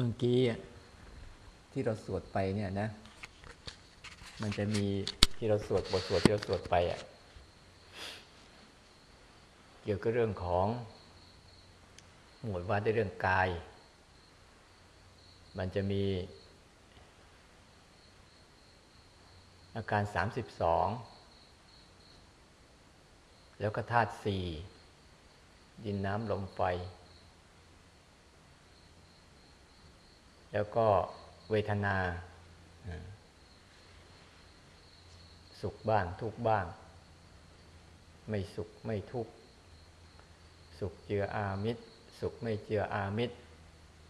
เมื่อกี้ที่เราสวดไปเนี่ยนะ มันจะมีที่เราสวดบทสวดที่เราสวดไปอะเกี่ยวกับเรื่องของ หมวดว่าด้วยเรื่องกาย มันจะมี อาการสามสิบสองแล้วก็ธาตุสี่ดินน้ำลมไฟ แล้วก็เวทนา สุขบ้างทุกบ้าง ไม่สุขไม่ทุกสุขเจืออามิตร สุขไม่เจืออามิตร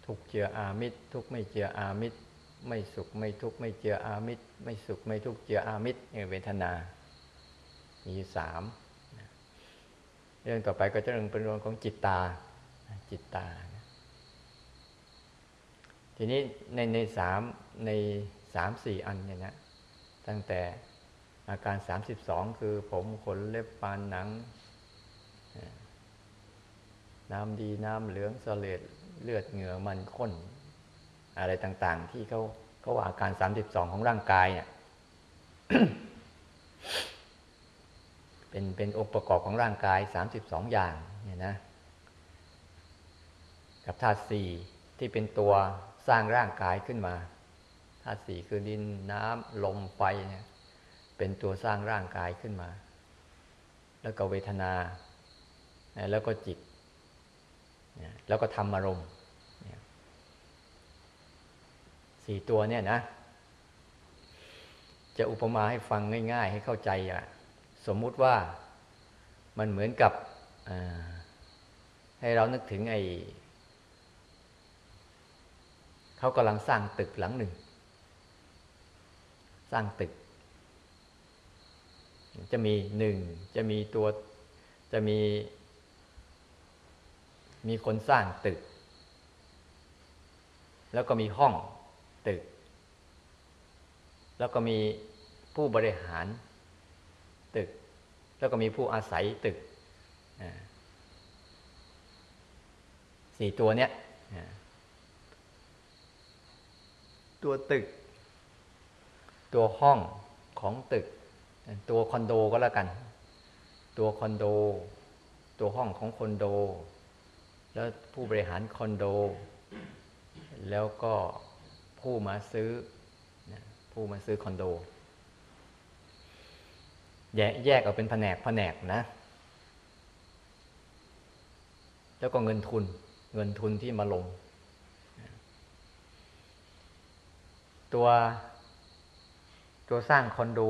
ทุกเจืออามิตร ทุกไม่เจืออามิตร ไม่สุขไม่ทุกไม่เจืออามิตร ไม่สุขไม่ทุกเจืออามิตรเวทนา มีสามเรื่องต่อไปก็จะเรื่องเป็นเรื่องของจิตตาจิตตา ทีนี้ในในสามในสามสี่อันเนี่ยนะตั้งแต่อาการสามสิบสองคือผมขนเล็บปานหนัง น้ำดีน้ำเหลืองสเลดเลือดเหงื่อมันข้น อะไรต่างๆ ที่เขาเขาว่าอาการสามสิบสองของร่างกายเนี่ยเป็นเป็นองค์ประกอบของร่างกายสามสิบสองอย่างเนี่ยนะ กับธาตุสี่ที่เป็นตัว สร้างร่างกายขึ้นมาธาตุสี่คือดินน้ำลมไฟเนี่ย เป็นตัวสร้างร่างกายขึ้นมา แล้วก็เวทนา แล้วก็จิต แล้วก็ธรรมอารมณ์สี่ตัวเนี่ยนะ จะอุปมาให้ฟังง่าย ๆ ให้เข้าใจอะสมมุติว่ามันเหมือนกับให้เรานึกถึงไอ้ เขากำลังสร้างตึกหลังหนึ่ง สร้างตึก จะมีหนึ่งจะมีตัวจะมี มีคนสร้างตึก แล้วก็มีห้องตึก แล้วก็มีผู้บริหารตึก แล้วก็มีผู้อาศัยตึกสี่ตัวเนี้ย ตัวตึก ตัวห้องของตึก ตัวคอนโดก็แล้วกัน ตัวคอนโด ตัวห้องของคอนโด แล้วผู้บริหารคอนโด แล้วก็ผู้มาซื้อ ผู้มาซื้อคอนโด แยกแยกออกเป็นแผนกแผนกนะ แล้วก็เงินทุน เงินทุนที่มาลง ตัว ตัวสร้างคอนโด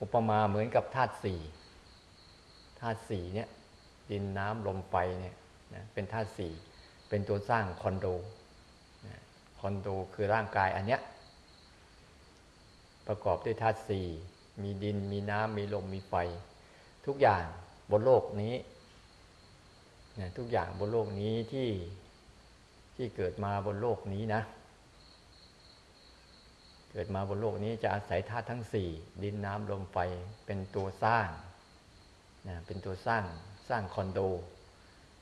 อุปมาเหมือนกับธาตุสี่ธาตุสี่เนี่ยดินน้ำลมไฟเนี่ยนะเป็นธาตุสี่เป็นตัวสร้างคอนโดคอนโดคือร่างกายอันเนี้ยประกอบด้วยธาตุสี่มีดินมีน้ำมีลมมีไฟ ทุกอย่างบนโลกนี้นะทุกอย่างบนโลกนี้ที่ที่เกิดมาบนโลกนี้นะ เกิดมาบนโลกนี้จะอาศัยธาตุทั้งสี่ดินน้ำลมไฟเป็นตัวสร้างนะเป็นตัวสร้างสร้างคอนโด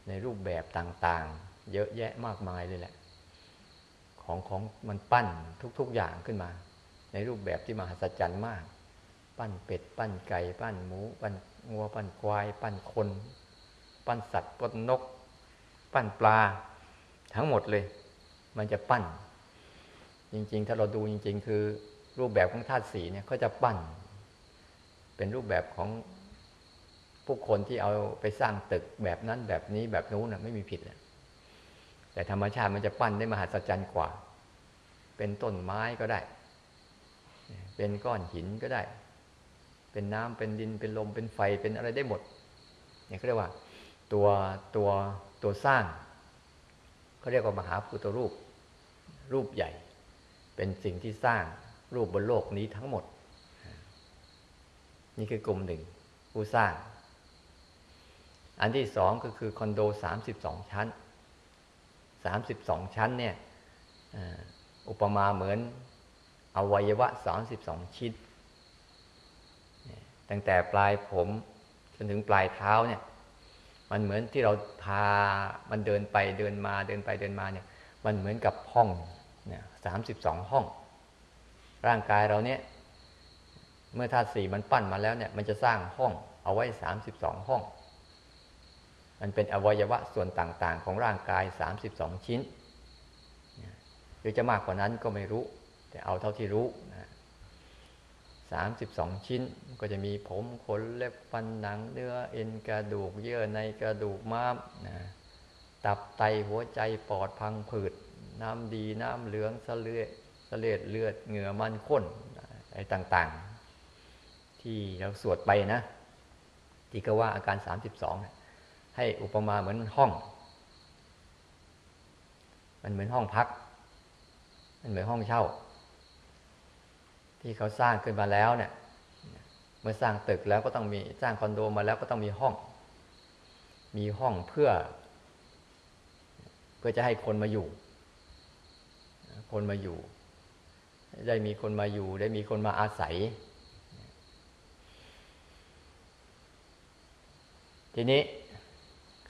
ในรูปแบบต่างๆ เยอะแยะมากมายเลยแหละ ของของมันปั้นทุกๆอย่างขึ้นมา ในรูปแบบที่มหัศจรรย์มาก ปั้นเป็ด ปั้นไก่ ปั้นหมู ปั้นงัวปั้นควาย ปั้นคน ปั้นสัตว์ปั้นนก ปั้นปลา ทั้งหมดเลย มันจะปั้น จริง ๆ ถ้าเราดูจริง ๆ คือรูปแบบของธาตุสีเนี่ยเขาจะปั้น เป็นรูปแบบของผู้คนที่เอาไปสร้างตึกแบบนั้นแบบนี้แบบนู้นนะไม่มีผิดเลยแต่ธรรมชาติมันจะปั้นได้มหัศจรรย์กว่า เป็นต้นไม้ก็ได้ เป็นก้อนหินก็ได้ เป็นน้ำเป็นดินเป็นลมเป็นไฟเป็นอะไรได้หมดเนี่ยเขาเรียกว่าตัวตัวตัวสร้างเขาเรียกว่ามหาพุทธรูป รูปใหญ่ เป็นสิ่งที่สร้างรูปบนโลกนี้ทั้งหมด นี่คือกลุ่มหนึ่ง ผู้สร้าง อันที่สองก็คือคอนโดสามิบองชั้นสามิบองชั้นเนี่ยอุปมาเหมือนอวัยวะสามิบองชิ้นตั้งแต่ปลายผมจนถึงปลายเท้าเนี่ย มันเหมือนที่เราพามันเดินไปเดินมาเดินไปเดินมาเนี่ย มันเหมือนกับห้อง เนี่ยสามสิบสองห้อง ร่างกายเราเนี่ยเมื่อธาตุสี่มันปั้นมาแล้วเนี่ยมันจะสร้างห้องเอาไว้สามสิบสองห้อง มันเป็นอวัยวะส่วนต่างๆ ของร่างกายสามสิบสองชิ้นหรือจะมากกว่านั้นก็ไม่รู้ แต่เอาเท่าที่รู้นะสามสิบสองชิ้นก็จะมีผมขนเล็บฟันหนังเนื้อเอ็นกระดูกเยื่อในกระดูกม้ามนะตับไตหัวใจปอดพังผืด น้ำดีน้ำเหลืองสเลือดสเลดเลือดเหงื่อมันข้นอะไรต่างๆ ที่เราสวดไปนะที่ก็ว่าอาการสามสิบสองให้อุปมาเหมือนห้อง มันเหมือนห้องพัก มันเหมือนห้องเช่า ที่เขาสร้างขึ้นมาแล้วเนี่ยเมื่อสร้างตึกแล้วก็ต้องมีสร้างคอนโดมาแล้วก็ต้องมีห้อง มีห้องเพื่อ เพื่อจะให้คนมาอยู่ คนมาอยู่ ได้มีคนมาอยู่ ได้มีคนมาอาศัย ทีนี้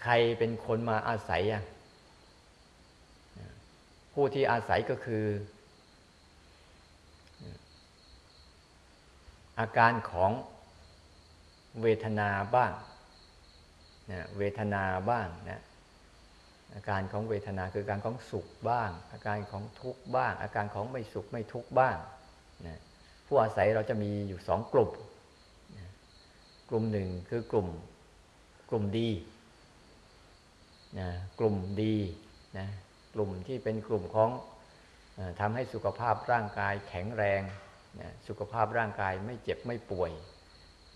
ใครเป็นคนมาอาศัยอะผู้ที่อาศัยก็คือ อาการของเวทนาบ้างนะเวทนาบ้างนะ อาการของเวทนาคืออาการของสุขบ้าง อาการของทุกข์บ้าง อาการของไม่สุขไม่ทุกข์บ้างนะผู้อาศัยเราจะมีอยู่สองกลุ่มนะกลุ่มหนึ่งคือกลุ่มกลุ่มดีนะกลุ่มดีนะกลุ่มที่เป็นกลุ่มของทำให้สุขภาพร่างกายแข็งแรงนะสุขภาพร่างกายไม่เจ็บไม่ป่วย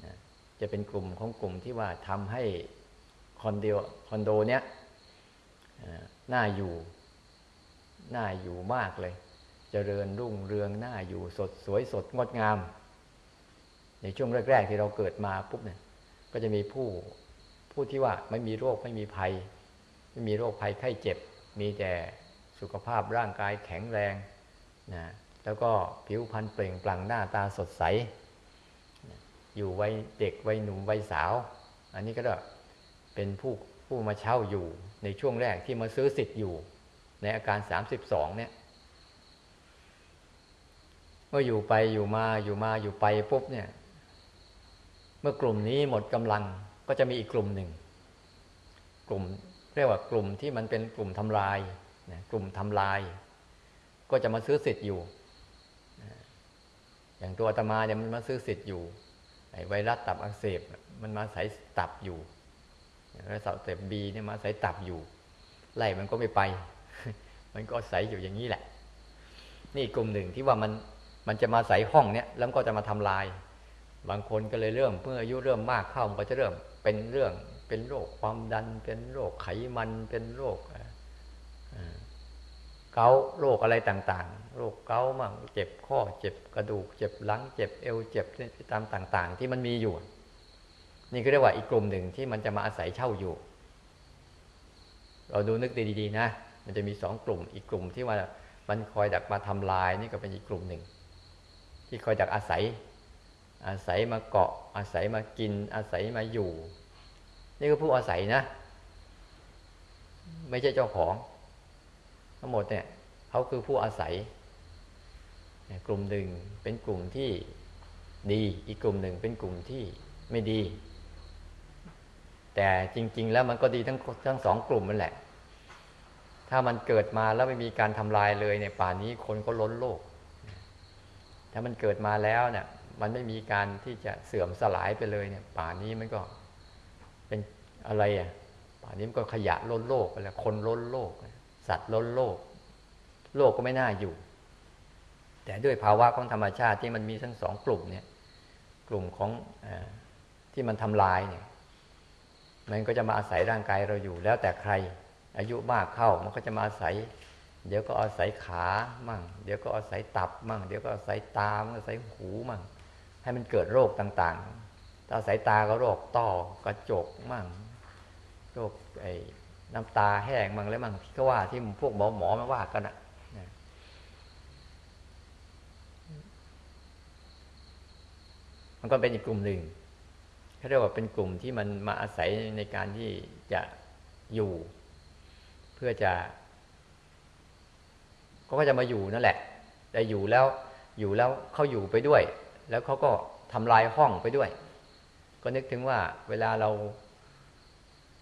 นะจะเป็นกลุ่มของกลุ่มที่ว่าทำให้คอนโดคอนโดเนี้ย น่าอยู่ น่าอยู่มากเลยจเจริญรุ่งเรืองน่าอยู่สดสวยสดงดงาม ในช่วงแรก ๆ ที่เราเกิดมาปุ๊บเนี่ย ก็จะมีผู้ผู้ที่ว่าไม่มีโรคไม่มีภัย ไม่มีโรคภัยไข้เจ็บ มีแต่สุขภาพร่างกายแข็งแรงนะแล้วก็ผิวพรรณเปล่งปลั่งหน้าตาสดใส อยู่วัยเด็กวัยหนุ่มวัยสาว อันนี้ก็เป็นผู้ผู้มาเช่าอยู่ ในช่วงแรกที่มาซื้อสิทธิ์อยู่ ในอาการสามสิบสองเนี่ยเมื่ออยู่ไปอยู่มาอยู่มาอยู่ไปปุ๊บเนี่ย เมื่อกลุ่มนี้หมดกำลังก็จะมีอีกกลุ่มหนึ่ง กลุ่มเรียกว่ากลุ่มที่มันเป็นกลุ่มทำลายกลุ่มทำลาย ก็จะมาซื้อสิทธิ์อยู่ อย่างตัวอาตมาเนี่ยมันมาซื้อสิทธิ์อยู่ไอ้ไวรัสตับอักเสบมันมาใส่ตับอยู่ ไวรัสตับอักเสบบีเนี่ยมาใส่ตับอยู่ ไล่มันก็ไม่ไป มันก็ใส่อยู่อย่างนี้แหละ นี่กลุ่มหนึ่งที่ว่ามันมันจะมาใส่ห้องเนี้ยแล้วก็จะมาทำลาย บางคนก็เลยเริ่มเมื่ออายุเริ่มมากเข้ามันก็จะเริ่มเป็นเรื่องเป็นโรคความดัน เป็นโรคไขมันเป็นโรคเกาโรคอะไรต่างๆ โรคเกามั่งเจ็บข้อเจ็บกระดูก เจ็บหลัง เจ็บเอวเจ็บตามต่าง ๆ ที่มันมีอยู่ นี่ก็เรียกว่าอีกกลุ่มหนึ่งที่มันจะมาอาศัยเช่าอยู่ เราดูนึกดีๆนะ มันจะมีสองกลุ่ม อีกกลุ่มที่ว่ามันคอยดักมาทำลายนี่ก็เป็นอีกกลุ่มหนึ่ง ที่คอยดักอาศัย อาศัยมาเกาะ อาศัยมากิน อาศัยมาอยู่ นี่ก็ผู้อาศัยนะ ไม่ใช่เจ้าของ ทั้งหมดเนี่ยเขาคือผู้อาศัย กลุ่มหนึ่งเป็นกลุ่มที่ดี อีกกลุ่มหนึ่งเป็นกลุ่มที่ไม่ดี แต่จริง ๆ แล้วมันก็ดีทั้งทั้งสองกลุ่มนั่นแหละ ถ้ามันเกิดมาแล้วไม่มีการทำลายเลยเนี่ยป่านนี้คนก็ล้นโลก ถ้ามันเกิดมาแล้วเนี่ย มันไม่มีการที่จะเสื่อมสลายไปเลยเนี่ย ป่านนี้มันก็เป็นอะไรอะป่านนี้มันก็ขยะล้นโลกไปแล้วคนล้นโลก สัตว์ล้นโลก โลกก็ไม่น่าอยู่ แต่ด้วยภาวะของธรรมชาติที่มันมีทั้งสองกลุ่มเนี่ย กลุ่มของอที่มันทำลายเนี่ย มันก็จะมาอาศัยร่างกายเราอยู่ แล้วแต่ใครอายุมากเข้ามันก็จะมาอาศัย เดี๋ยวก็อาศัยขามั่ง เดี๋ยวก็อาศัยตับมั่ง เดี๋ยวก็อาศัยตามั่งอาศัยหูมั่ง ให้มันเกิดโรคต่างๆ ถ้าอาศัยตาก็โรคต้อกระจกมั่ง โรคไอน้ำตาแห้งมั่งแล้วมั่งที่เขาว่าที่พวกหมอหมอมาว่ากันอะมันก็เป็นอีกกลุ่มหนึ่ง เขาเรียกว่าเป็นกลุ่มที่มันมาอาศัยในการที่จะอยู่ เพื่อจะเขาก็จะมาอยู่นั่นแหละ แต่อยู่แล้วอยู่แล้วเขาอยู่ไปด้วย แล้วเขาก็ทำลายห้องไปด้วย ก็นึกถึงว่าเวลาเรา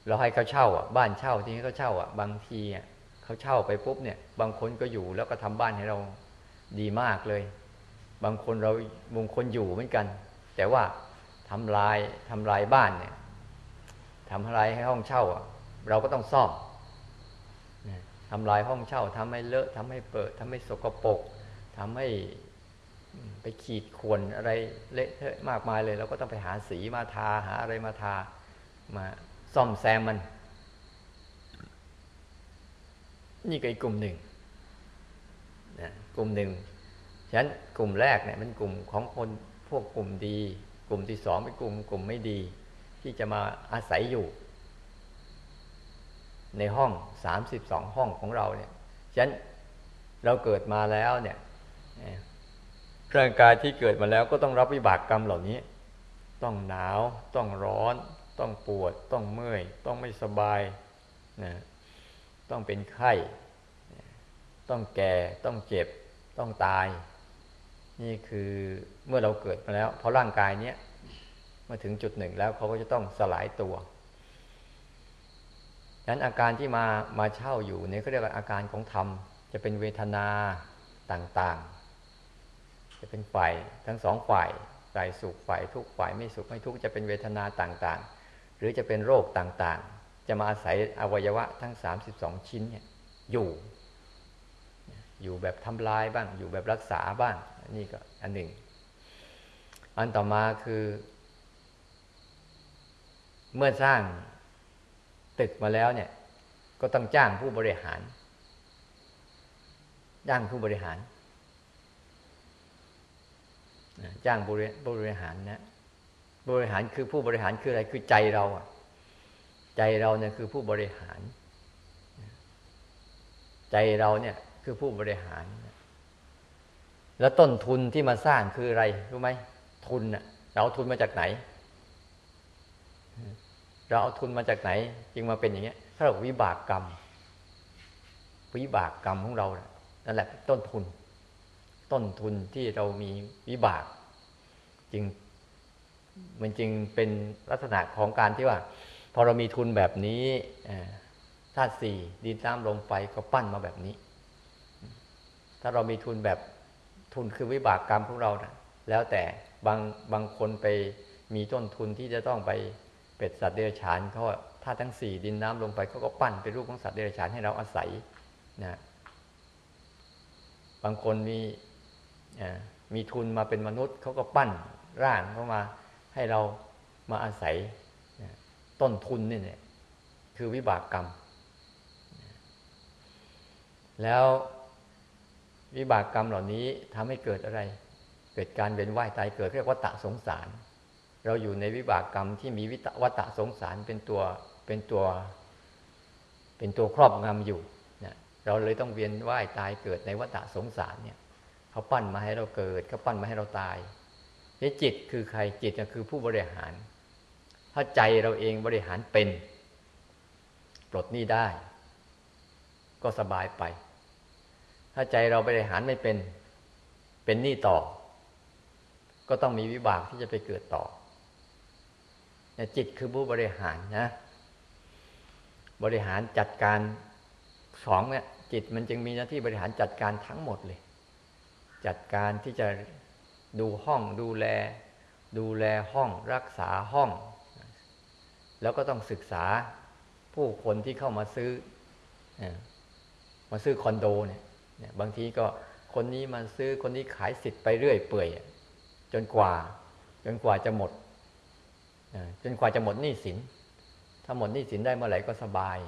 เราให้เขาเช่าอะบ้านเช่าที่เขาเช่าอะบางทีอะเขาเช่าไปปุ๊บเนี่ย บางคนก็อยู่แล้วก็ทำบ้านให้เราดีมากเลย บางคนเราบางคนอยู่เหมือนกัน แต่ว่า ทำลายทำลายบ้านเนี่ยทำลายให้ห้องเช่าอะเราก็ต้องซ่อมทำลายห้องเช่าทำให้เลอะทำให้เปิดทำให้สกปรกทำให้ไปขีดข่วนอะไรเละเทะมากมายเลย เราก็ต้องไปหาสีมาทาหาอะไรมาทามาซ่อมแซมมัน นี่ก็อีกกลุ่มหนึ่งนะกลุ่มหนึ่งฉะนั้นกลุ่มแรกเนี่ยเป็นกลุ่มของคนพวกกลุ่มดี กลุ่มที่สองเป็นกลุ่มกลุ่มไม่ดี ที่จะมาอาศัยอยู่ ในห้องสามสิบสองห้องของเราเนี่ยฉะนั้นเราเกิดมาแล้วเนี่ยร่างกายที่เกิดมาแล้วก็ต้องรับวิบากกรรมเหล่านี้ ต้องหนาว ต้องร้อน ต้องปวด ต้องเมื่อย ต้องไม่สบายนะต้องเป็นไข้ ต้องแก่ ต้องเจ็บ ต้องตาย นี่คือเมื่อเราเกิดมาแล้ว เพราะร่างกายเนี้ยมาถึงจุดหนึ่งแล้วเขาก็จะต้องสลายตัวฉะนั้นอาการที่มามาเช่าอยู่เนี่ยเขาเรียกว่าอาการของธรรม จะเป็นเวทนาต่างๆ จะเป็นฝ่ายทั้งสองฝ่ายฝ่ายสุขฝ่ายทุกฝ่ายไม่สุขไม่ทุกข์จะเป็นเวทนาต่างๆ หรือจะเป็นโรคต่างๆ จะมาอาศัยอวัยวะทั้ง 32 ชิ้นเนี่ยอยู่ อยู่แบบทำลายบ้าง อยู่แบบรักษาบ้าง นี่ก็อันหนึ่ง อันต่อมาคือ เมื่อสร้างตึกมาแล้วเนี่ย ก็ต้องจ้างผู้บริหาร จ้างผู้บริหาร จ้างบริบริหารนะบริหารคือผู้บริหารคืออะไรคือใจเราอะใจเราเนี่ยคือผู้บริหาร ใจเราเนี่ยคือผู้บริหาร แล้วต้นทุนที่มาสร้างคืออะไรรู้ไหมทุนอะเราเอาทุนมาจากไหน เราเอาทุนมาจากไหน จึงมาเป็นอย่างเงี้ยถ้าเราวิบากกรรม วิบากกรรมของเรานั่นแหละต้นทุน ต้นทุนที่เรามีวิบาก จึง มันจึงเป็นลักษณะของการที่ว่า พอเรามีทุนแบบนี้ธาตุสี่ดินน้ำลมไฟก็ปั้นมาแบบนี้ ถ้าเรามีทุนแบบ ทุนคือวิบากกรรมของเรานะแล้วแต่บางบางคนไปมีต้นทุนที่จะต้องไปเป็ดสัตว์เดรัจฉานเขาถ้าทั้งสี่ดินน้ำลมไฟเขาก็ปั้นเป็นรูปของสัตว์เดรัจฉานให้เราอาศัยนะบางคนมีมีทุนมาเป็นมนุษย์เขาก็ปั้นร่างเข้ามาให้เรามาอาศัยต้นทุนนี่เนี่ยคือวิบากกรรม แล้ว วิบากกรรมเหล่านี้ทำให้เกิดอะไร เกิดการเวียนว่ายตายเกิดเรียกว่าตะสงสาร เราอยู่ในวิบากกรรมที่มีวิตวัตะสงสารเป็นตัวเป็นตัว เป็นตัวครอบงำอยู่นะเราเลยต้องเวียนว่ายตายเกิดในวัฏสงสารเนี่ยเขาปั้นมาให้เราเกิดเขาปั้นมาให้เราตายนี่จิตคือใครจิตก็คือผู้บริหาร ถ้าใจเราเองบริหารเป็น ปลดหนี้ได้ ก็สบายไป ถ้าใจเราบริหารไม่เป็น เป็นหนี้ต่อ ก็ต้องมีวิบากที่จะไปเกิดต่อจิตคือผู้บริหารนะ บริหารจัดการสองเนี่ยจิตมันจึงมีหน้าที่บริหารจัดการทั้งหมดเลย จัดการที่จะดูห้องดูแล ดูแลห้องรักษาห้อง แล้วก็ต้องศึกษาผู้คนที่เข้ามาซื้อ มาซื้อคอนโดเนี่ย บางทีก็คนนี้มาซื้อคนนี้ขายสิทธิ์ไปเรื่อยเปื่อยจนกว่า จนกว่าจะหมดจนกว่าจะหมดหนี้สิน ถ้าหมดหนี้สินได้เมื่อไหร่ก็สบาย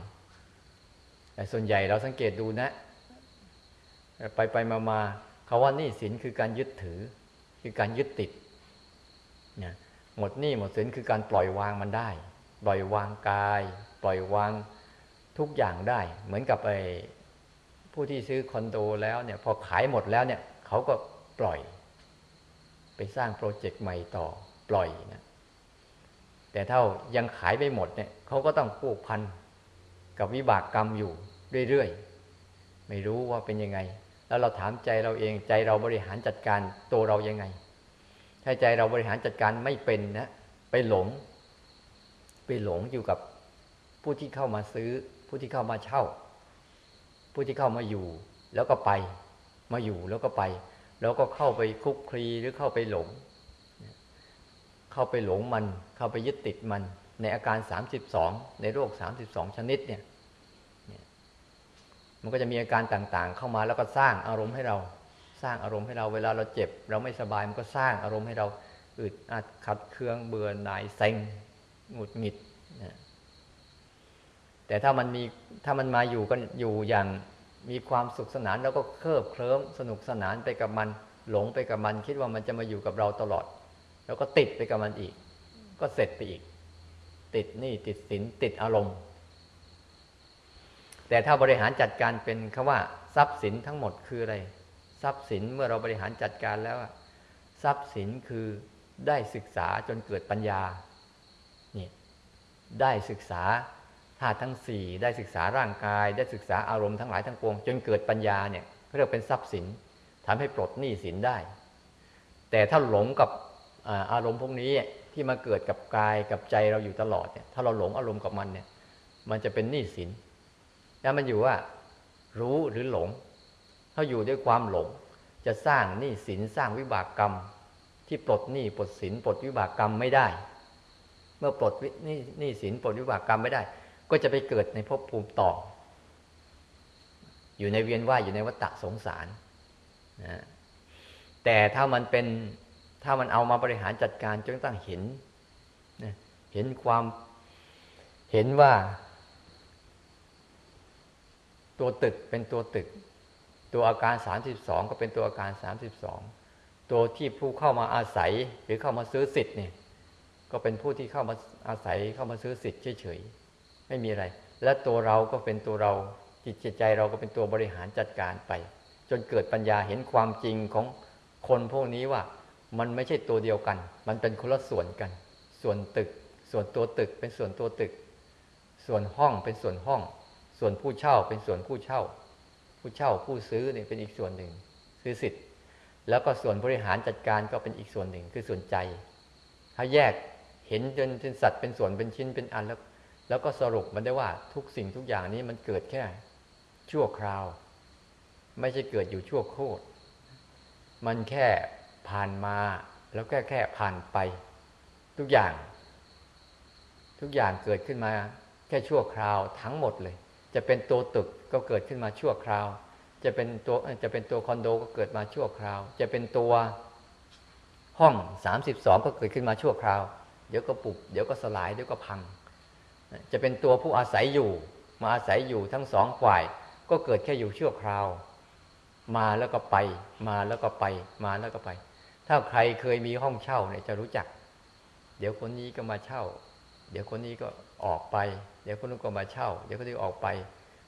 แต่ส่วนใหญ่เราสังเกตดูนะ ไปไปมามาเขาว่าหนี้สินคือการยึดถือ คือการยึดติดนะหมดหนี้หมดสินคือการปล่อยวางมันได้ ปล่อยวางกาย ปล่อยวางทุกอย่างได้ เหมือนกับไอ้ ผู้ที่ซื้อคอนโดแล้วเนี่ยพอขายหมดแล้วเนี่ยเขาก็ปล่อย ไปสร้างโปรเจกต์ใหม่ต่อปล่อยนะแต่ถ้ายังขายไม่หมดเนี่ยเขาก็ต้องผูกพันกับวิบากกรรมอยู่เรื่อยๆ ไม่รู้ว่าเป็นยังไง แล้วเราถามใจเราเองใจเราบริหารจัดการตัวเรายังไง ถ้าใจเราบริหารจัดการไม่เป็นนะไปหลง ไปหลงอยู่กับผู้ที่เข้ามาซื้อผู้ที่เข้ามาเช่า ผู้ที่เข้ามาอยู่แล้วก็ไป มาอยู่แล้วก็ไป แล้วก็เข้าไปคุกคลีหรือเข้าไปหลง เข้าไปหลงมัน เข้าไปยึดติดมัน ในอาการสามสิบสองในโรคสามสิบสองชนิดเนี่ยมันก็จะมีอาการต่างๆ เข้ามาแล้วก็สร้างอารมณ์ให้เรา สร้างอารมณ์ให้เราเวลาเราเจ็บ เราไม่สบายมันก็สร้างอารมณ์ให้เราอึดอัดขัดเคืองเบื่อหน่ายเซ็งหงุดหงิดนะ แต่ถ้ามันมีถ้ามันมาอยู่กันอยู่อย่างมีความสุขสนานแล้วก็เคลิบเคลิ้มสนุกสนานไปกับมัน หลงไปกับมัน คิดว่ามันจะมาอยู่กับเราตลอด แล้วก็ติดไปกับมันอีก ก็เสร็จไปอีก ติดนี่ติดสินติดอารมณ์ แต่ถ้าบริหารจัดการเป็นคำว่า ทรัพย์สินทั้งหมดคืออะไร ทรัพย์สินเมื่อเราบริหารจัดการแล้วทรัพย์สินคือได้ศึกษาจนเกิดปัญญานี่ได้ศึกษา ธาตุทั้งสี่ได้ศึกษาร่างกาย ได้ศึกษาอารมณ์ทั้งหลายทั้งปวง จนเกิดปัญญาเนี่ยเรียกเป็นทรัพย์สินทำให้ปลดหนี้สินได้ แต่ถ้าหลงกับอารมณ์พวกนี้ที่มาเกิดกับกายกับใจเราอยู่ตลอดเนี่ยถ้าเราหลงอารมณ์กับมันเนี่ยมันจะเป็นหนี้สินแล้วมันอยู่ว่ารู้หรือหลง ถ้าอยู่ด้วยความหลง จะสร้างหนี้สินสร้างวิบากกรรม ที่ปลดหนี้ปลดสินปลดวิบากกรรมไม่ได้ เมื่อปลดนี่หนี้สินปลดวิบากกรรมไม่ได้ ก็จะไปเกิดในภพภูมิต่อ อยู่ในเวียนว่ายอยู่ในวัฏสงสารนะแต่ถ้ามันเป็นถ้ามันเอามาบริหารจัดการจนตั้งเห็นเห็นความเห็นว่า ตัวตึกเป็นตัวตึก ตัวอาการสามสิบสองก็เป็นตัวอาการสามสิบสองตัวที่ผู้เข้ามาอาศัยหรือเข้ามาซื้อสิทธิ์เนี่ยก็เป็นผู้ที่เข้ามาอาศัยเข้ามาซื้อสิทธิ์เฉยๆ ไม่มีอะไร และตัวเราก็เป็นตัวเราจิตใจเราก็เป็นตัวบริหารจัดการไป จนเกิดปัญญาเห็นความจริงของคนพวกนี้ว่า มันไม่ใช่ตัวเดียวกัน มันเป็นคนละส่วนกัน ส่วนตึก ส่วนตัวตึกเป็นส่วนตัวตึก ส่วนห้องเป็นส่วนห้อง ส่วนผู้เช่าเป็นส่วนผู้เช่า ผู้เช่าผู้ซื้อเนี่ยเป็นอีกส่วนหนึ่งซื้อสิทธิ์แล้วก็ส่วนบริหารจัดการก็เป็นอีกส่วนหนึ่งคือส่วนใจ ถ้าแยกเห็นจนเป็นสัตว์เป็นส่วนเป็นชิ้นเป็นอันแล้ว แล้วก็สรุปมันได้ว่าทุกสิ่งทุกอย่างนี้มันเกิดแค่ชั่วคราว ไม่ใช่เกิดอยู่ชั่วโคตรมันแค่ผ่านมาแล้วแค่แค่ผ่านไป ทุกอย่าง ทุกอย่างเกิดขึ้นมาแค่ชั่วคราวทั้งหมดเลย จะเป็นตัวตึกก็เกิดขึ้นมาชั่วคราว จะเป็นตัวจะเป็นตัวคอนโดก็เกิดมาชั่วคราว จะเป็นตัวห้องสามสิบสองก็เกิดขึ้นมาชั่วคราว เดี๋ยวก็ปุบเดี๋ยวก็สลายเดี๋ยวก็พัง จะเป็นตัวผู้อาศัยอยู่ มาอาศัยอยู่ทั้งสองฝ่าย ก็เกิดแค่อยู่ชั่วคราว มาแล้วก็ไป มาแล้วก็ไป มาแล้วก็ไป ถ้าใครเคยมีห้องเช่าเนี่ยจะรู้จัก เดี๋ยวคนนี้ก็มาเช่า เดี๋ยวคนนี้ก็ออกไป เดี๋ยวคนนู้นก็มาเช่า เดี๋ยวคนนี้ออกไป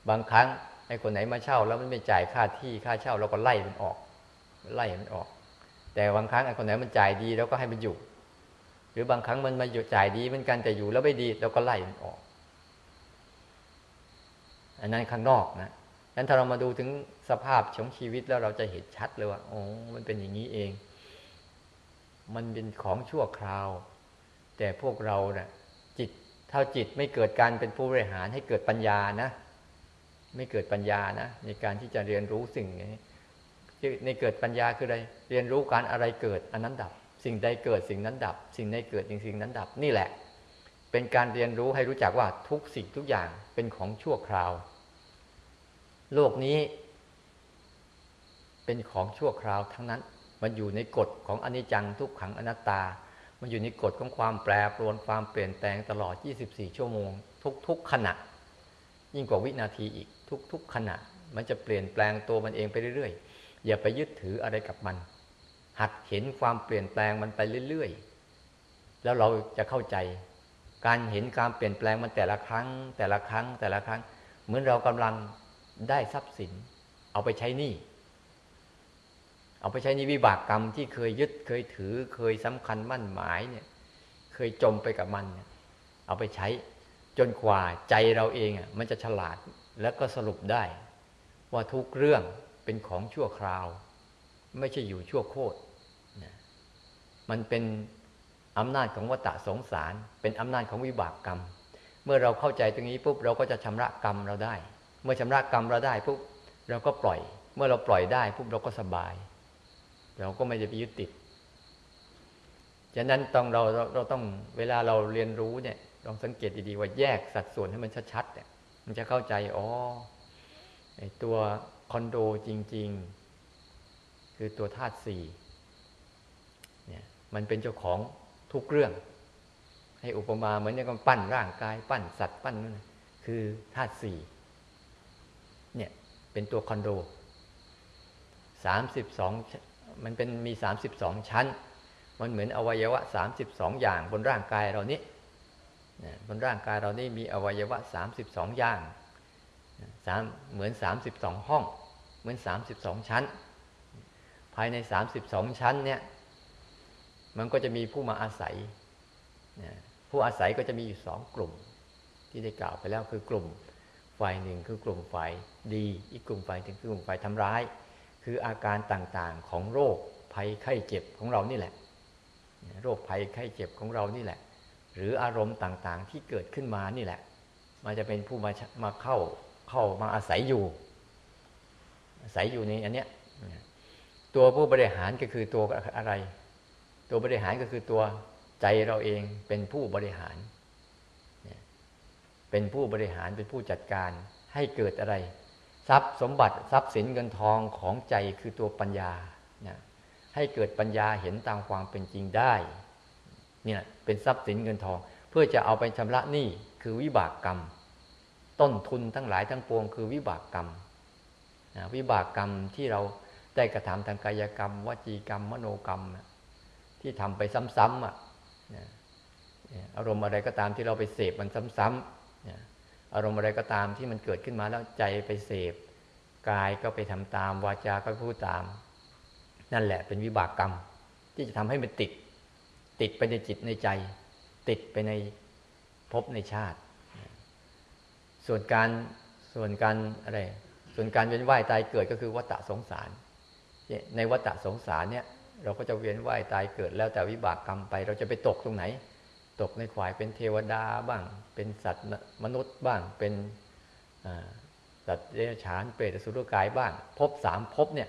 บางครั้งไอ้คนไหนมาเช่า แล้วมันไม่จ่ายค่าที่ค่าเช่าเราก็ไล่มันออก ไล่มันออก แต่บางครั้งไอ้คนไหนมันจ่ายดีเราก็ให้มันอยู่ หรือบางครั้งมันมาอยู่จ่ายดีเหมือนกันแต่อยู่แล้วไม่ดีเราก็ไล่มันออก อันนั้นข้างนอกนะนั้นถ้าเรามาดูถึงสภาพของชีวิตแล้วเราจะเห็นชัดเลยว่าโอ้มันเป็นอย่างนี้เอง มันเป็นของชั่วคราว แต่พวกเราเนะ่ยจิตเท่าจิตไม่เกิดการเป็นผู้บริหารให้เกิดปัญญานะ ไม่เกิดปัญญานะ ในการที่จะเรียนรู้สิ่งนี้ในเกิดปัญญาคืออะไร เรียนรู้การอะไรเกิดอันนั้นดับ สิ่งใดเกิดสิ่งนั้นดับ สิ่งใดเกิดสิ่งสิ่งนั้นดับนี่แหละ เป็นการเรียนรู้ให้รู้จักว่าทุกสิ่งทุกอย่างเป็นของชั่วคราว โลกนี้ เป็นของชั่วคราวทั้งนั้น มันอยู่ในกฎของอนิจจังทุกขังอนัตตา มันอยู่ในกฎของความแปรปรวนความเปลี่ยนแปลงตลอด 24 ชั่วโมง ทุกๆขณะ ยิ่งกว่าวินาทีอีกทุกๆขณะ มันจะเปลี่ยนแปลงตัวมันเองไปเรื่อยๆอย่าไปยึดถืออะไรกับมัน หัดเห็นความเปลี่ยนแปลงมันไปเรื่อยๆ แล้วเราจะเข้าใจ การเห็นการเปลี่ยนแปลงมันแต่ละครั้ง แต่ละครั้งแต่ละครั้ง เหมือนเรากำลังได้ทรัพย์สิน เอาไปใช้หนี้เอาไปใช้นิวิบากกรรมที่เคยยึดเคยถือเคยสำคัญมั่นหมายเนี่ย เคยจมไปกับมันเนี่ยเอาไปใช้จนกว่าใจเราเองอะมันจะฉลาดแล้วก็สรุปได้ ว่าทุกเรื่องเป็นของชั่วคราว ไม่ใช่อยู่ชั่วโคตร มันเป็นอำนาจของวัฏสงสาร เป็นอำนาจของวิบากกรรม เมื่อเราเข้าใจตรงนี้ปุ๊บเราก็จะชำระกรรมเราได้ เมื่อชำระกรรมเราได้ปุ๊บเราก็ปล่อย เมื่อเราปล่อยได้ปุ๊บเราก็สบาย เราก็ไม่ได้ไปยึดติดฉะนั้นต้องเราเราเราต้องเวลาเราเรียนรู้เนี่ยลองสังเกตดีๆว่าแยกสัดส่วนให้มันชัดๆเนี่ยมันจะเข้าใจอ๋อไอตัวคอนโดจริง ๆ คือตัวธาตุสี่ มันเป็นเจ้าของทุกเรื่อง ให้อุปมาเหมือนอย่างกับปั้นร่างกาย ปั้นสัตว์ปั้นนั่นคือธาตุสี่เนี่ยเป็นตัวคอนโดสามสิบสองมันเป็นมีสามสิบสองชั้น มันเหมือนอวัยวะสามสิบสองอย่างบนร่างกายเรานี้บนร่างกายเรานี่มีอวัยวะสามสิบสองอย่างสามเหมือนสามสิบสองห้อง เหมือนสามสิบสองชั้น ภายในสามสิบสองชั้นเนี่ย มันก็จะมีผู้มาอาศัย ผู้อาศัยก็จะมีอยู่สองกลุ่ม ที่ได้กล่าวไปแล้วคือกลุ่มฝ่ายหนึ่งคือกลุ่มฝ่ายดี อีกกลุ่มฝ่ายหนึ่งคือกลุ่มฝ่ายทำร้าย คืออาการต่างๆของโรคภัยไข้เจ็บของเรานี่แหละ โรคภัยไข้เจ็บของเรานี่แหละ หรืออารมณ์ต่างๆที่เกิดขึ้นมานี่แหละ มันจะเป็นผู้มามาเข้าเข้ามาอาศัยอยู่ อาศัยอยู่ในอันเนี้ยตัวผู้บริหารก็คือตัวอะไร ตัวบริหารก็คือตัวใจเราเองเป็นผู้บริหาร เป็นผู้บริหารเป็นผู้จัดการให้เกิดอะไร ทรัพย์สมบัติทรัพย์สินเงินทองของใจคือตัวปัญญาให้เกิดปัญญาเห็นตามความเป็นจริงได้เนี่ยเป็นทรัพย์สินเงินทอง เพื่อจะเอาไปชำระหนี้คือวิบากกรรม ต้นทุนทั้งหลายทั้งปวงคือวิบากกรรมวิบากกรรมที่เราได้กระทำทางกายกรรม วจีกรรม มโนกรรม ที่ทำไปซ้ำๆอะอารมณ์อะไรก็ตามที่เราไปเสพมันซ้ำๆอารมณ์อะไรก็ตามที่มันเกิดขึ้นมาแล้วใจไปเสพกายก็ไปทำตามวาจาก็พูดตาม นั่นแหละเป็นวิบากกรรม ที่จะทำให้มันติด ติดไปในจิตในใจ ติดไปในภพในชาติ ส่วนการส่วนการอะไรส่วนการเวียนว่ายตายเกิดก็คือวัฏสงสาร ในวัฏสงสารเนี่ย เราก็จะเวียนว่ายตายเกิดแล้วแต่วิบากกรรมไป เราจะไปตกตรงไหน ตกในขวายเป็นเทวดาบ้าง เป็นสัตว์มนุษย์บ้างเป็นสัตว์เดรัจฉานเปรตสุรกายบ้างพบสามพบเนี่ย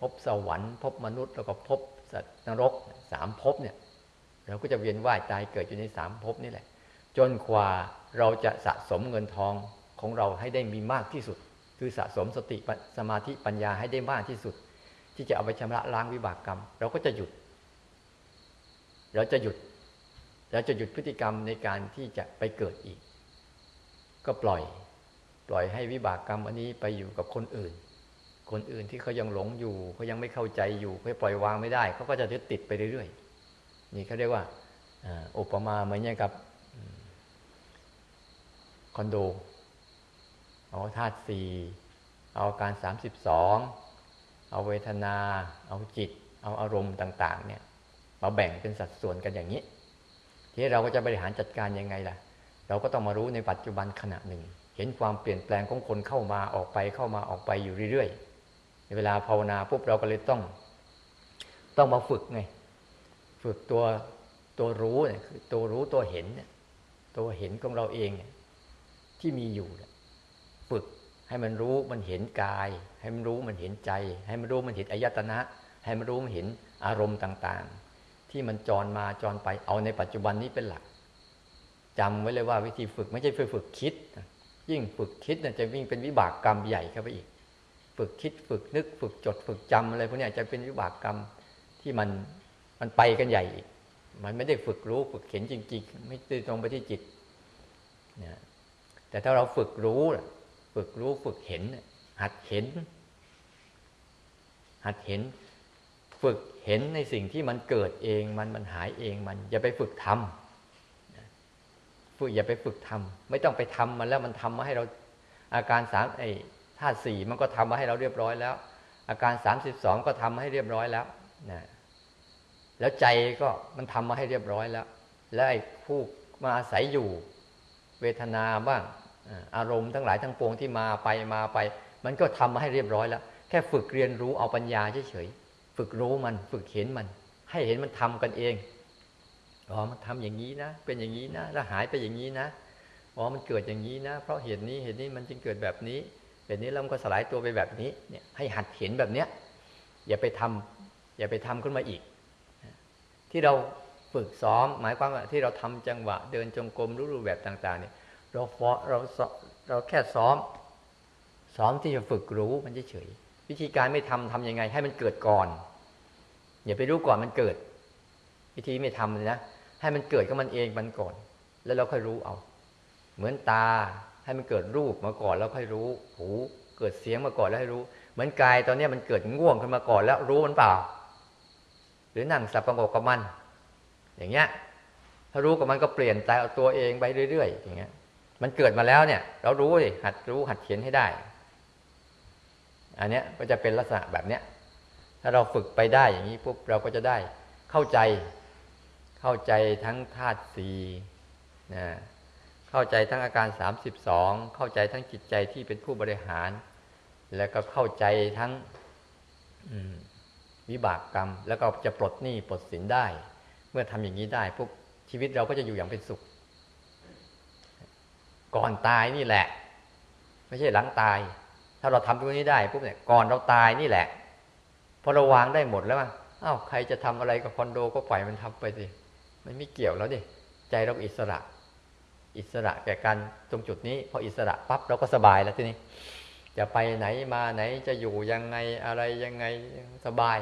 พบสวรรค์พบมนุษย์แล้วก็พบสัตว์นรกสามพบเนี่ยเราก็จะเวียนว่ายตายเกิดอยู่ในสามพบนี่แหละ จนกว่าเราจะสะสมเงินทองของเราให้ได้มีมากที่สุด คือสะสมสติสมาธิปัญญาให้ได้มากที่สุด ที่จะเอาไปชำระล้างวิบากกรรม เราก็จะหยุด เราจะหยุด เราจะหยุดพฤติกรรมในการที่จะไปเกิดอีก ก็ปล่อย ปล่อยให้วิบากกรรมอันนี้ไปอยู่กับคนอื่น คนอื่นที่เขายังหลงอยู่เขายังไม่เข้าใจอยู่เขาปล่อยวางไม่ได้เขาก็จะยึดติดไปเรื่อยๆนี่เขาเรียกว่าอุปมาเหมือนอย่างกับคอนโดเอาธาตุสี่เอาการสามสิบสอง เอาเวทนา เอาจิต เอาอารมณ์ต่าง ๆ เนี่ยมาแบ่งเป็นสัดส่วนกันอย่างนี้ ทีนี้เราก็จะบริหารจัดการยังไงล่ะ เราก็ต้องมารู้ในปัจจุบันขณะหนึ่ง เห็นความเปลี่ยนแปลงของคนเข้ามาออกไปเข้ามาออกไปอยู่เรื่อยๆในเวลาภาวนาปุ๊บเราก็เลยต้อง ต้องมาฝึกไง ฝึกตัวตัวรู้เนี่ยคือตัวรู้ตัวเห็นเนี่ยตัวเห็นของเราเองเนี่ยที่มีอยู่ฝึก ให้มันรู้มันเห็นกาย ให้มันรู้มันเห็นใจ ให้มันรู้มันเห็นอายตนะ ให้มันรู้มันเห็นอารมณ์ต่างๆ ที่มันจรมาจรไปเอาในปัจจุบันนี้เป็นหลักจำไว้เลยว่าวิธีฝึกไม่ใช่ฝึกคิด ยิ่งฝึกคิดจะวิ่งเป็นวิบากกรรมใหญ่เข้าไปอีก ฝึกคิดฝึกนึก ฝึกจด ฝึกจำอะไรพวกนี้จะเป็นวิบากกรรมที่มันมันไปกันใหญ่อีกมันไม่ได้ฝึกรู้ฝึกเห็นจริง ๆ ไม่ได้ตรงไปที่จิตเนี่ยแต่ถ้าเราฝึกรู้ ฝึกรู้ฝึกเห็น หัดเห็น หัดเห็น ฝึกเห็นในสิ่งที่มันเกิดเองมันมันหายเองมัน อย่าไปฝึกทำฝึกอย่าไปฝึกทำไม่ต้องไปทำมันแล้วมันทำมาให้เราอาการสามไอ้ธาตุสี่มันก็ทำมาให้เราเรียบร้อยแล้ว อาการสามสิบสองก็ทำมาให้เรียบร้อยแล้วนะแล้วใจก็มันทำมาให้เรียบร้อยแล้ว และไอ้ผู้มาอาศัยอยู่ เวทนาบ้าง อารมณ์ทั้งหลายทั้งปวงที่มาไปมาไป มันก็ทำมาให้เรียบร้อยแล้ว แค่ฝึกเรียนรู้เอาปัญญาเฉยๆฝึกรู้มันฝึกเห็นมัน ให้เห็นมันทำกันเองอ๋อมันทำอย่างนี้นะ เป็นอย่างนี้นะแล้วหายไปอย่างนี้นะอ๋อมันเกิดอย่างนี้นะ เพราะเหตุนี้เหตุนี้มันจึงเกิดแบบนี้เหตุนี้แล้วมันก็สลายตัวไปแบบนี้เนี่ยให้หัดเห็นแบบเนี้ยอย่าไปทำอย่าไปทำขึ้นมาอีก ที่เราฝึกซ้อมหมายความว่าที่เราทำจังหวะ เดินจงกรมรูปแบบต่าง ๆ เนี่ย เราฟอเราเราแค่ซ้อม ซ้อมที่จะฝึกรู้มันเฉยวิธีการไม่ทำทํำยังไง ให้มันเกิดก่อน อย่าไปรู้ก่อนมันเกิด วิธีไม่ทำเลยนะให้มันเกิดก็มันเองมันก่อน แล้วเราค่อยรู้เอา เหมือนตาให้มันเกิดรูปมาก่อนแล้วค่อยรู้ หู เกิดเสียงมาก่อนแล้วให้รู้ เหมือนกายตอนนี้มันเกิดง่วงขึ้นมาก่อนแล้วรู้มันเปล่า หรือนั่งสับประงกกับมัน อย่างเงี้ยถ้ารู้กับมันก็เปลี่ยนใจเอาตัวเองไปเรื่อยๆอย่างเงี้ย มันเกิดมาแล้วเนี่ย เรารู้ดิหัดรู้หัดเขียนให้ได้ อันเนี้ยก็จะเป็นลักษณะแบบเนี้ยถ้าเราฝึกไปได้อย่างนี้ปุ๊บเราก็จะได้เข้าใจ เข้าใจทั้งธาตุสี่นะเข้าใจทั้งอาการสามสิบสองเข้าใจทั้งจิตใจที่เป็นผู้บริหาร แล้วก็เข้าใจทั้งวิบากกรรม แล้วก็จะปลดหนี้ปลดสินได้ เมื่อทำอย่างนี้ได้ปุ๊บชีวิตเราก็จะอยู่อย่างเป็นสุข ก่อนตายนี่แหละ ไม่ใช่หลังตาย ถ้าเราทำตรงนี้ได้ปุ๊บเนี่ยก่อนเราตายนี่แหละ พอเราวางได้หมดแล้วว่าอ้าวใครจะทำอะไรกับคอนโดก็ปล่อยมันทำไปสิมันไม่เกี่ยวแล้วดิใจเราอิสระ อิสระแก่การตรงจุดนี้พออิสระปั๊บเราก็สบายแล้วทีนี้ จะไปไหนมาไหนจะอยู่ยังไงอะไรยังไงสบาย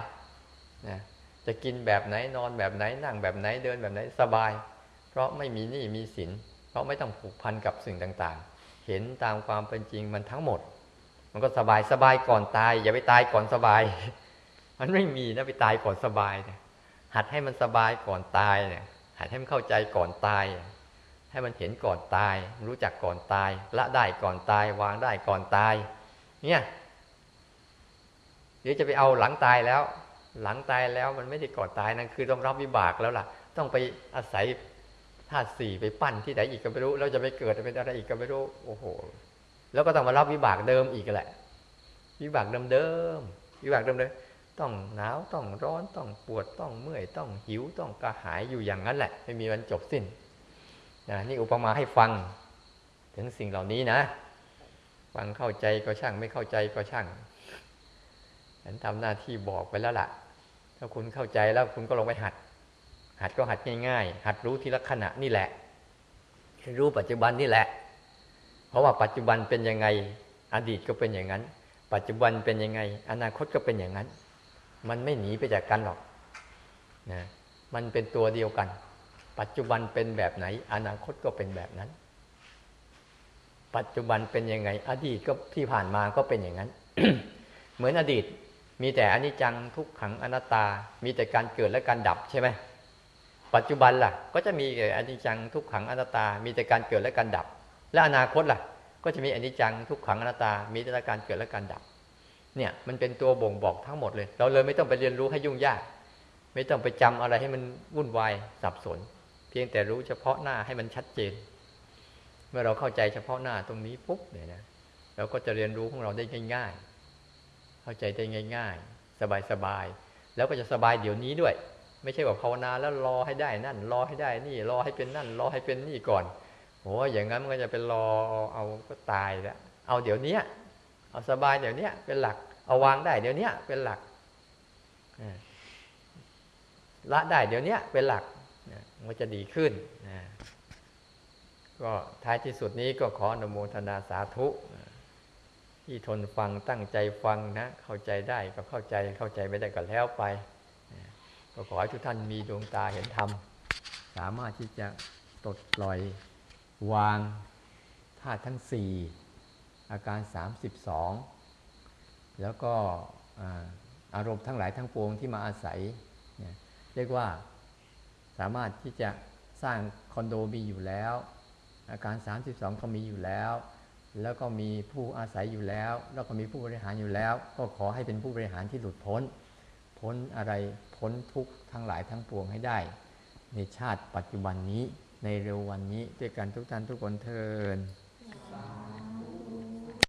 นะจะกินแบบไหนนอนแบบไหนนั่งแบบไหนเดินแบบไหนสบาย เพราะไม่มีหนี้มีสิน เพราะไม่ต้องผูกพันกับสิ่งต่างๆ เห็นตามความเป็นจริงมันทั้งหมด มันก็สบายสบายก่อนตาย อย่าไปตายก่อนสบาย มันไม่มีนะไปตายก่อนสบายเนี่ยหัดให้มันสบายก่อนตายเนี่ยหัดให้มันเข้าใจก่อนตาย ให้มันเห็นก่อนตาย รู้จักก่อนตาย ละได้ก่อนตายวางได้ก่อนตาย เนี่ยเดี๋ยวจะไปเอาหลังตายแล้ว หลังตายแล้วมันไม่ได้ก่อนตายนั่นคือต้องรับวิบากแล้วล่ะ ต้องไปอาศัย ธาตุสี่ไปปั้นที่ไหนอีกก็ไม่รู้แล้วจะไปเกิดเป็นอะไรอีกก็ไม่รู้โอ้โห แล้วก็ต้องมารับวิบากเดิมอีกแหละ วิบากเดิมเดิมวิบากเดิมเลยต้องหนาวต้องร้อนต้องปวดต้องเมื่อยต้องหิวต้องกระหายอยู่อย่างนั้นแหละ ไม่มีวันจบสิ้นนะนี่อุปมาให้ฟัง ถึงสิ่งเหล่านี้นะ ฟังเข้าใจก็ช่างไม่เข้าใจก็ช่างฉันทำหน้าที่บอกไปแล้วล่ะ ถ้าคุณเข้าใจแล้วคุณก็ลงไปหัด หัดก็หัดง่ายๆ หัดรู้ทีละขณะนี่แหละ รู้ปัจจุบันนี่แหละ เพราะว่าปัจจุบันเป็นยังไง อดีตก็เป็นอย่างนั้น ปัจจุบันเป็นยังไง อนาคตก็เป็นอย่างนั้น มันไม่หนีไปจากกันหรอกนะมันเป็นตัวเดียวกัน ปัจจุบันเป็นแบบไหน อนาคตก็เป็นแบบนั้น ปัจจุบันเป็นยังไง อดีตก็ที่ผ่านมาก็เป็นอย่างนั้น เหมือนอดีตมีแต่อนิจจังทุกขังอนัตตา มีแต่การเกิดและการดับใช่ไหม ปัจจุบันล่ะ ก็จะมีอนิจจังทุกขังอนัตตา มีแต่การเกิดและการดับ และอนาคตล่ะ ก็จะมีอนิจจังทุกขังอนัตตา มีแต่การเกิดและการดับ เนี่ยมันเป็นตัวบ่งบอกทั้งหมดเลย เราเลยไม่ต้องไปเรียนรู้ให้ยุ่งยาก ไม่ต้องไปจำอะไรให้มันวุ่นวายสับสน เพียงแต่รู้เฉพาะหน้าให้มันชัดเจน เมื่อเราเข้าใจเฉพาะหน้าตรงนี้ปุ๊บเนี่ยนะเราก็จะเรียนรู้ของเราได้ง่าย ๆ เข้าใจได้ง่าย ๆ สบายๆแล้วก็จะสบายเดี๋ยวนี้ด้วย ไม่ใช่ว่าภาวนาแล้วรอให้ได้นั่น รอให้ได้นี่ รอให้เป็นนั่น รอให้เป็นนี่ก่อนโอ้อย่างนั้นมันก็จะเป็นรอเอาก็ตายแล้วเอาเดี๋ยวนี้เอาสบายเดี๋ยวนี้เป็นหลัก เอาวางได้เดี๋ยวนี้เป็นหลักละได้เดี๋ยวนี้เป็นหลักมันจะดีขึ้นก็ท้ายที่สุดนี้ก็ขออนุโมทนาสาธุที่ทนฟังตั้งใจฟังนะ เข้าใจได้ก็เข้าใจเข้าใจไม่ได้ก็แล้วไป ก็ขอให้ทุกท่านมีดวงตาเห็นธรรม สามารถที่จะตดปล่อยวางธาตุทั้งสี่อาการ 32 แล้วก็อารมณ์ทั้งหลายทั้งปวงที่มาอาศัย เรียกว่าสามารถที่จะสร้างคอนโดมีอยู่แล้ว อาการ 32 ก็มีอยู่แล้ว แล้วก็มีผู้อาศัยอยู่แล้ว แล้วก็มีผู้บริหารอยู่แล้ว ก็ขอให้เป็นผู้บริหารที่หลุดพ้น พ้นอะไร พ้นทุกข์ทั้งหลายทั้งปวงให้ได้ ในชาติปัจจุบันนี้ในเร็ววันนี้ด้วยกันทุกท่านทุกคนเทอญ